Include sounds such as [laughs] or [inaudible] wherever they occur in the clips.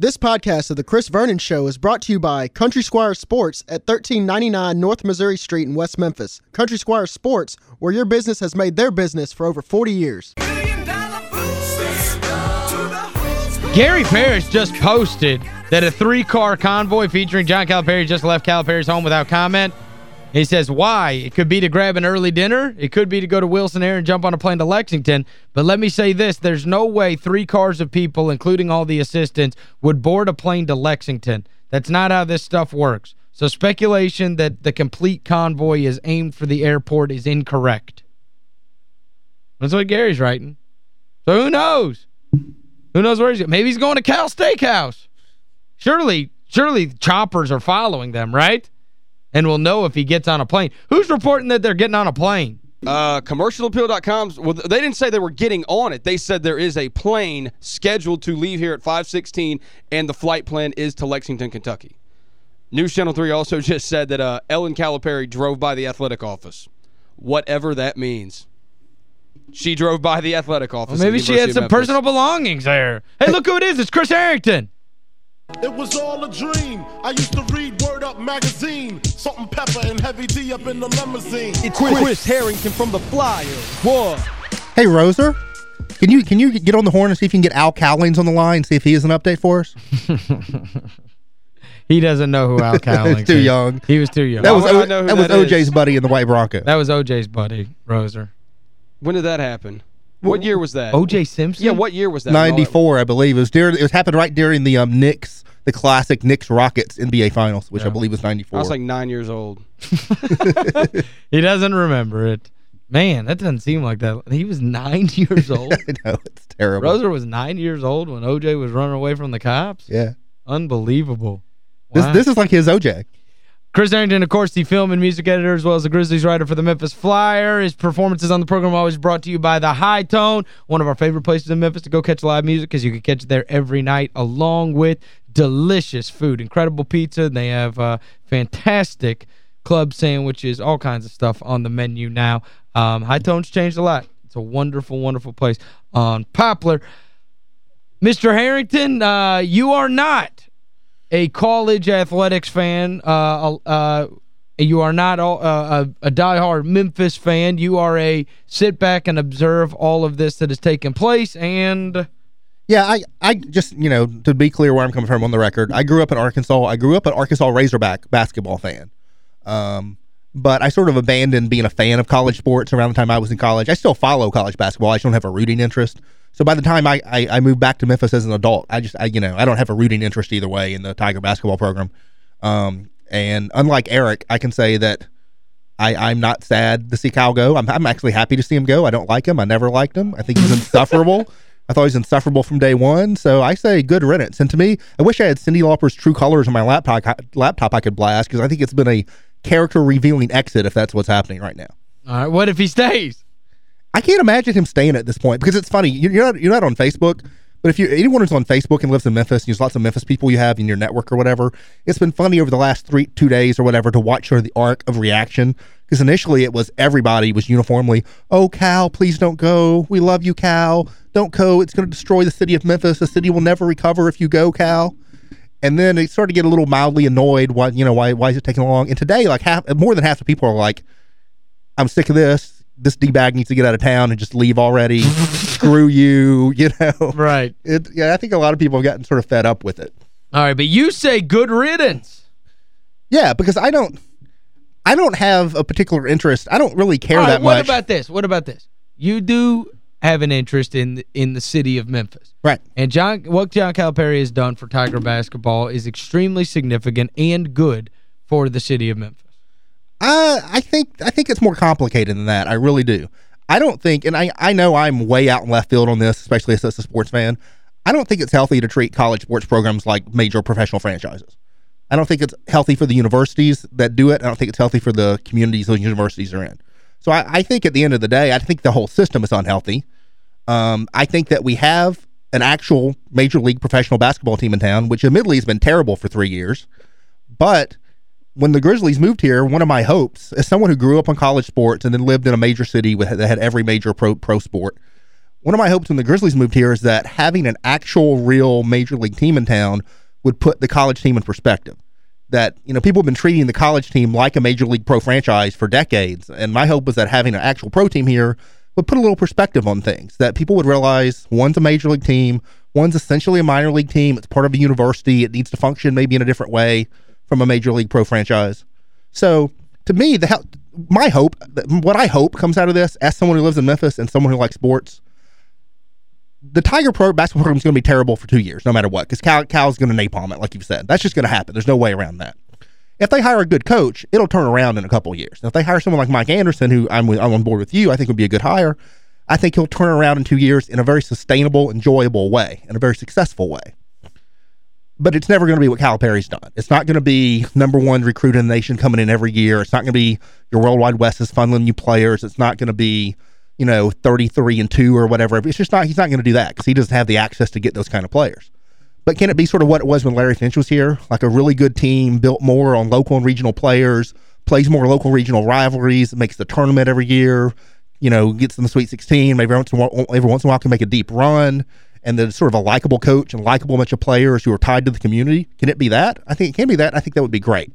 This podcast of The Chris Vernon Show is brought to you by Country Squire Sports at 1399 North Missouri Street in West Memphis. Country Squire Sports, where your business has made their business for over 40 years. Gary Parrish just posted that a three-car convoy featuring John Calipari just left Calipari's home without comment. He says, why? It could be to grab an early dinner. It could be to go to Wilson Air and jump on a plane to Lexington. But let me say this. There's no way three cars of people, including all the assistants, would board a plane to Lexington. That's not how this stuff works. So speculation that the complete convoy is aimed for the airport is incorrect. That's what Gary's writing. So who knows? Who knows where he's going? Maybe he's going to Cal Steakhouse. Surely, surely choppers are following them, right? And we'll know if he gets on a plane. Who's reporting that they're getting on a plane? Uh, commercialappeal.com, well, they didn't say they were getting on it. They said there is a plane scheduled to leave here at 516, and the flight plan is to Lexington, Kentucky. News Channel 3 also [laughs] just said that uh, Ellen Calipari drove by the athletic office. Whatever that means. She drove by the athletic office. Well, maybe she had some personal belongings there. Hey, look who it is. It's Chris Harrington. It was all a dream. I used to read Word Up magazine. Salt-N-Pepa and Heavy D up in the limousine. It's Chris, Chris Harrington from the Flyer. What? Hey, Roser. Can you can you get on the horn and see if you can get Al Cowlings on the line, see if he has an update for us? [laughs] he doesn't know who Al [laughs] Cowlings is. too young. He was too young. That was, o that, that was OJ's buddy in the White Bronco. That was OJ's buddy, Roser. When did that happen? What year was that? O.J. Simpson? Yeah, what year was that? 94, I believe. It was during it was happened right during the um Knicks the classic Knicks Rockets NBA Finals, which yeah. I believe was 94. I was like 9 years old. [laughs] he doesn't remember it. Man, that doesn't seem like that. He was 9 [laughs] years old. [laughs] I know, it's terrible. Roser was 9 years old when OJ was running away from the cops? Yeah. Unbelievable. Wow. This this is like his OJ. Chris Harrington, of course, the film and music editor, as well as the Grizzlies writer for the Memphis Flyer. His performances on the program always brought to you by The Hi-Tone, one of our favorite places in Memphis to go catch live music because you can catch it there every night, along with delicious food, incredible pizza. They have uh, fantastic club sandwiches, all kinds of stuff on the menu now. Um, Hi-Tone's changed a lot. It's a wonderful, wonderful place on Poplar. Mr. Harrington, uh, you are not a college athletics fan. Uh, uh, you are not all, uh, a, a diehard Memphis fan. You are a sit back and observe all of this that has taken place and... Yeah, I, I just, you know, to be clear where I'm coming from on the record, I grew up in Arkansas. I grew up an Arkansas Razorback basketball fan. Um, but I sort of abandoned being a fan of college sports around the time I was in college. I still follow college basketball. I just don't have a rooting interest. So by the time I, I, I, moved back to Memphis as an adult, I just, I, you know, I don't have a rooting interest either way in the Tiger basketball program. Um, and unlike Eric, I can say that I, I'm not sad to see Cal go. I'm, I'm actually happy to see him go. I don't like him. I never liked him. I think he's insufferable. I thought he was insufferable from day one. So I say good riddance. And to me, I wish I had Cyndi Lauper's True Colors on my laptop, laptop I could blast because I think it's been a character-revealing exit if that's what's happening right now. All right, what if he stays? I can't imagine him staying at this point because it's funny. You're not you're not on Facebook, but if you anyone who's on Facebook and lives in Memphis, and there's lots of Memphis people you have in your network or whatever. It's been funny over the last three two days or whatever to watch sort of the arc of reaction because initially it was everybody was uniformly, "Oh Cal, please don't go. We love you, Cal. Don't go. It's going to destroy the city of Memphis. The city will never recover if you go, Cal." And then it started to get a little mildly annoyed. Why you know why why is it taking long? And today, like half more than half the people are like, "I'm sick of this." This D-bag needs to get out of town and just leave already. [laughs] Screw you, [laughs] you know. Right. It, yeah, I think a lot of people have gotten sort of fed up with it. All right, but you say good riddance. Yeah, because I don't I don't have a particular interest. I don't really care that what much. What about this? What about this? You do have an interest in the, in the city of Memphis. Right. And John what John Calipari has done for Tiger basketball is extremely significant and good for the city of Memphis. I think I think it's more complicated than that. I really do. I don't think, and I, I know I'm way out in left field on this, especially as a sports fan. I don't think it's healthy to treat college sports programs like major professional franchises. I don't think it's healthy for the universities that do it. I don't think it's healthy for the communities those universities are in. So I, I think at the end of the day, I think the whole system is unhealthy. Um, I think that we have an actual major league professional basketball team in town, which admittedly has been terrible for three years. But when the Grizzlies moved here, one of my hopes, as someone who grew up on college sports and then lived in a major city with, that had every major pro pro sport, One of my hopes when the Grizzlies moved here is that having an actual real major league team in town would put the college team in perspective. That, you know, people have been treating the college team like a major league pro franchise for decades. And my hope was that having an actual pro team here would put a little perspective on things. That people would realize one's a major league team, one's essentially a minor league team. It's part of a university. It needs to function maybe in a different way from a major league pro franchise. So to me, the my hope, what I hope comes out of this, as someone who lives in Memphis and someone who likes sports, the Tiger pro basketball program is going to be terrible for two years, no matter what, because Cal, Cal's going to napalm it, like you've said. That's just going to happen. There's no way around that. If they hire a good coach, it'll turn around in a couple of years. if they hire someone like Mike Anderson, who I'm, I'm on board with you, I think would be a good hire, I think he'll turn around in two years in a very sustainable, enjoyable way, in a very successful way. But it's never going to be what Calipari's done. It's not going to be number one recruit in the nation coming in every year. It's not going to be your Worldwide Wes is funneling you players. It's not going to be you know, 33 and 2 or whatever. It's just not, he's not going to do that because he doesn't have the access to get those kind of players. But can it be sort of what it was when Larry Finch was here? Like a really good team built more on local and regional players, plays more local regional rivalries, makes the tournament every year, you know, gets them the Sweet 16, maybe every once in a while, every once in a while can make a deep run, and then sort of a likable coach and likable bunch of players who are tied to the community. Can it be that? I think it can be that. I think that would be great.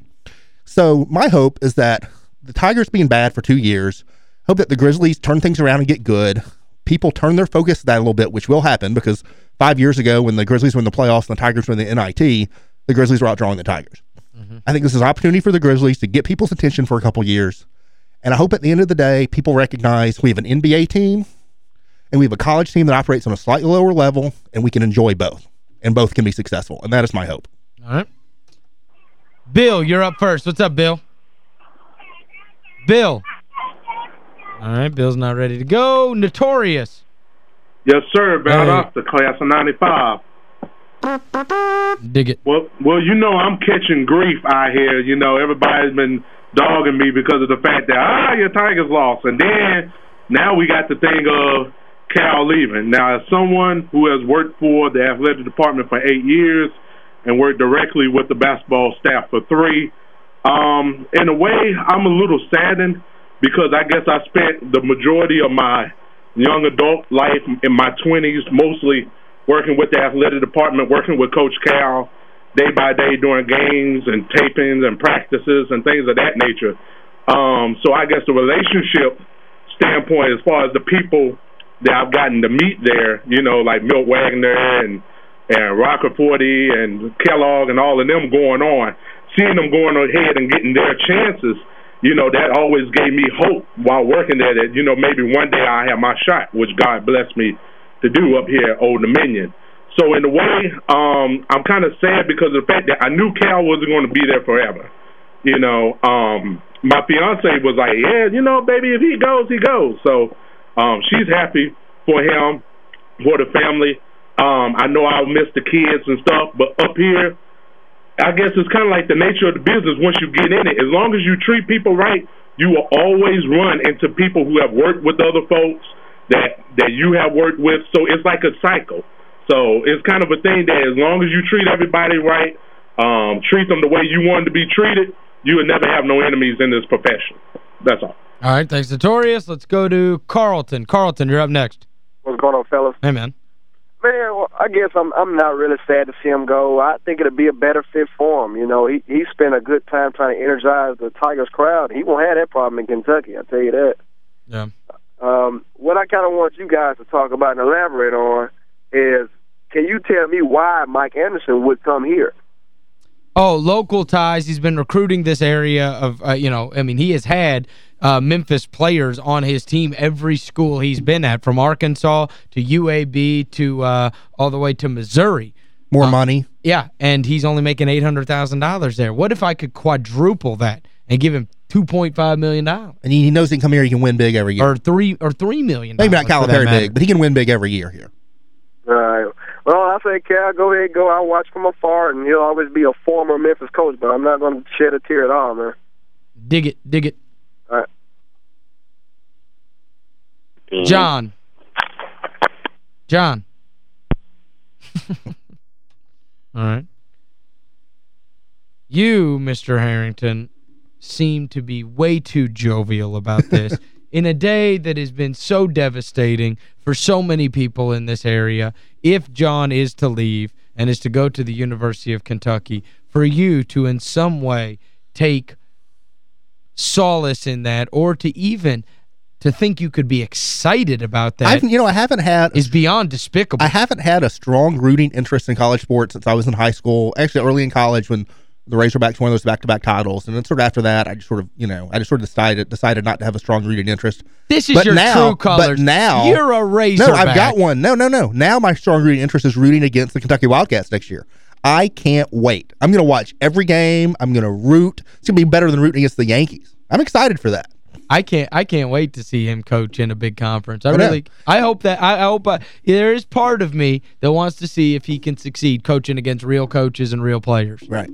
So my hope is that the Tigers being bad for two years – hope that the Grizzlies turn things around and get good. People turn their focus to that a little bit, which will happen because five years ago when the Grizzlies were in the playoffs and the Tigers were in the NIT, the Grizzlies were outdrawing the Tigers. Mm-hmm. I think this is an opportunity for the Grizzlies to get people's attention for a couple years. And I hope at the end of the day, people recognize we have an NBA team and we have a college team that operates on a slightly lower level and we can enjoy both. And both can be successful. And that is my hope. All right. Bill, you're up first. What's up, Bill? Bill. All right, Bill's not ready to go. Notorious. Yes, sir. Bound off the class of 95. Dig it. Well, well, you know I'm catching grief out here. You know, everybody's been dogging me because of the fact that, ah, your Tigers lost. And then now we got the thing of Cal leaving. Now, as someone who has worked for the athletic department for eight years and worked directly with the basketball staff for three, um, in a way, I'm a little saddened because I guess I spent the majority of my young adult life in my 20s mostly working with the athletic department, working with Coach Cal day by day during games and tapings and practices and things of that nature. Um, so I guess the relationship standpoint, as far as the people that I've gotten to meet there, you know, like Milt Wagner and and Rocker Forty and Kellogg and all of them going on, seeing them going ahead and getting their chances – you know, that always gave me hope while working there that, you know, maybe one day I have my shot, which God blessed me to do up here at Old Dominion. So in a way, um, I'm kind of sad because of the fact that I knew Cal wasn't going to be there forever. You know, um, my fiance was like, yeah, you know, baby, if he goes, he goes. So um, she's happy for him, for the family. Um, I know I'll miss the kids and stuff, but up here, I guess it's kind of like the nature of the business once you get in it. As long as you treat people right, you will always run into people who have worked with other folks that that you have worked with. So it's like a cycle. So it's kind of a thing that as long as you treat everybody right, um, treat them the way you want to be treated, you will never have no enemies in this profession. That's all. All right, thanks, Notorious. Let's go to Carlton. Carlton, you're up next. What's going on, fellas? Hey, man. Man, well, I guess I'm I'm not really sad to see him go. I think it'll be a better fit for him. You know, he he spent a good time trying to energize the Tigers crowd. He won't have that problem in Kentucky. I tell you that. Yeah. Um, what I kind of want you guys to talk about and elaborate on is, can you tell me why Mike Anderson would come here? Oh, local ties. He's been recruiting this area of, uh, you know, I mean, he has had uh, Memphis players on his team every school he's been at, from Arkansas to UAB to uh, all the way to Missouri. More uh, money. Yeah, and he's only making $800,000 there. What if I could quadruple that and give him $2.5 million? And he knows he can come here, he can win big every year. Or $3 or 3 million. Maybe not Calipari big, but he can win big every year here. All right. Well, I say, Cal, go ahead, go. I'll watch from afar, and he'll always be a former Memphis coach, but I'm not going to shed a tear at all, man. Dig it, dig it. All right. John. John. [laughs] All right. You, Mr. Harrington, seem to be way too jovial about this. [laughs] in a day that has been so devastating for so many people in this area, if John is to leave and is to go to the University of Kentucky, for you to in some way take solace in that or to even to think you could be excited about that I've, you know, I haven't had is beyond despicable. I haven't had a strong rooting interest in college sports since I was in high school. Actually, early in college when the Razorbacks won those back-to-back -back titles, and then sort of after that, I just sort of, you know, I just sort of decided decided not to have a strong rooting interest. This is but your now, true colors. But now, you're a Razorback. No, I've got one. No, no, no. Now my strong rooting interest is rooting against the Kentucky Wildcats next year. I can't wait. I'm going to watch every game. I'm going to root. It's going to be better than rooting against the Yankees. I'm excited for that. I can't I can't wait to see him coach in a big conference. I Oh, really I hope that I, I hope I, there is part of me that wants to see if he can succeed coaching against real coaches and real players. Right.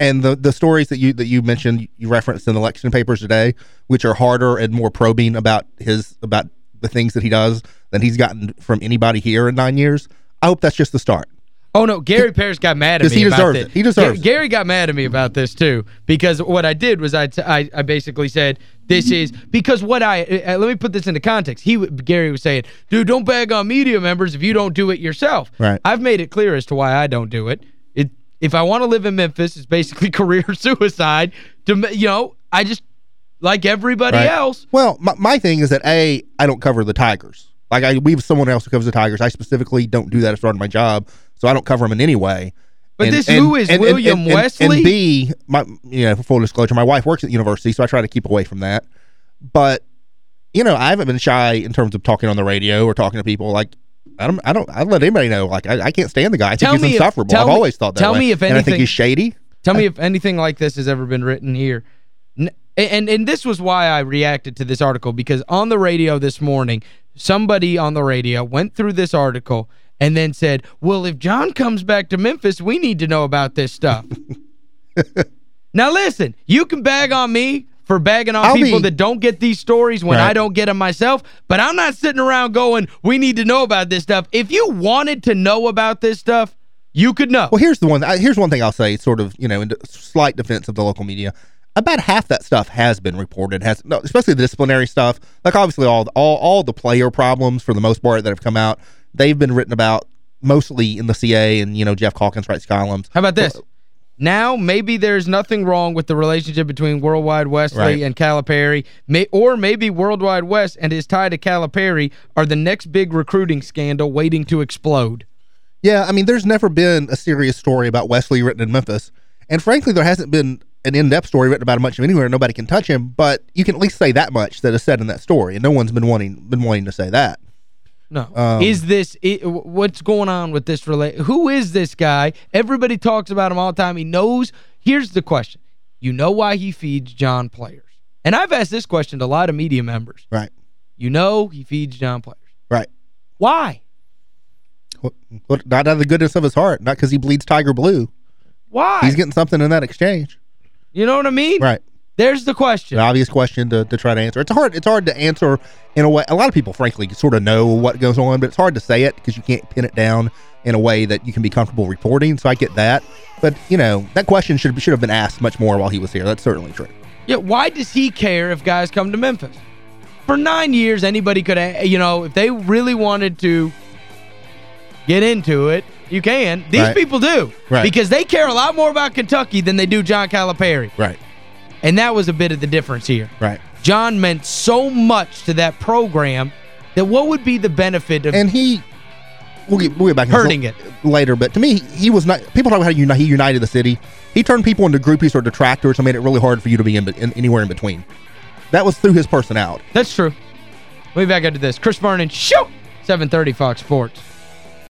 And the the stories that you that you mentioned you referenced in the election papers today, which are harder and more probing about his about the things that he does than he's gotten from anybody here in 9 years. I hope that's just the start. Oh, no, Gary Parrish got mad at me he about deserves this. it. He deserves Ga Gary got mad at me about this, too, because what I did was I, I, I basically said, this is, [laughs] because what I, uh, let me put this into context. He Gary was saying, dude, don't bag on media members if you don't do it yourself. Right. I've made it clear as to why I don't do it. It If I want to live in Memphis, it's basically [laughs] career suicide. To You know, I just, like everybody Right. else. Well, my, my thing is that A, I don't cover the Tigers. Like I we have someone else who covers the Tigers. I specifically don't do that as part of my job, so I don't cover them in any way. But this who is William Wesley? And, B, my you know, for full disclosure, my wife works at the university, so I try to keep away from that. But you know, I haven't been shy in terms of talking on the radio or talking to people like I don't I don't I let anybody know like I, I can't stand the guy. I think Tell he's me if- insufferable. I've me- always thought that tell way. me if and I think anything- he's shady. Tell me if anything like this has ever been written here. And and this was why I reacted to this article because on the radio this morning, somebody on the radio went through this article and then said, "Well, if John comes back to Memphis, we need to know about this stuff." [laughs] now listen, you can bag on me for bagging on I'll people be- that don't get these stories when Right. I don't get them myself, but I'm not sitting around going, "We need to know about this stuff." If you wanted to know about this stuff, you could know. Well, here's the one. Here's one thing I'll say, sort of, you know, in slight defense of the local media. About half that stuff has been reported, has especially the disciplinary stuff. Like obviously all all all the player problems for the most part that have come out, they've been written about mostly in the CA and you know Geoff Calkins writes columns. How about this? Now, maybe there's nothing wrong with the relationship between Worldwide Wesley Right. and Calipari, may, or maybe Worldwide Wes and his tie to Calipari are the next big recruiting scandal waiting to explode. Yeah, I mean, there's never been a serious story about Wesley written in Memphis, and frankly, there hasn't been an in-depth story written about him much of anywhere. Nobody can touch him, but you can at least say that much that is said in that story, and no one's been wanting been wanting to say that. No. Um, is this i what's going on with this relate Who is this guy? Everybody talks about him all the time. He knows. Here's the question. You know why he feeds John players. And I've asked this question to a lot of media members. Right. You know he feeds John players. Right. Why? What, not out of the goodness of his heart, not because he bleeds tiger blue. Why? He's getting something in that exchange. You know what I mean? Right. There's the question. An obvious question to, to try to answer. It's hard it's hard to answer in a way. A lot of people, frankly, sort of know what goes on, but it's hard to say it because you can't pin it down in a way that you can be comfortable reporting. So I get that. But, you know, that question should, should have been asked much more while he was here. That's certainly true. Yeah, why does he care if guys come to Memphis? For nine years, anybody could, you know, if they really wanted to get into it, you can. These Right. people do. Right. Because they care a lot more about Kentucky than they do John Calipari. Right. And that was a bit of the difference here. Right. John meant so much to that program that what would be the benefit of And he, we'll get, we'll get back hurting it? later, but to me, he was not, people talk about how he he united the city. He turned people into groupies or detractors and made it really hard for you to be in, in anywhere in between. That was through his personality. That's true. We'll be back after this. Chris Vernon, shoot! 730 Fox Sports.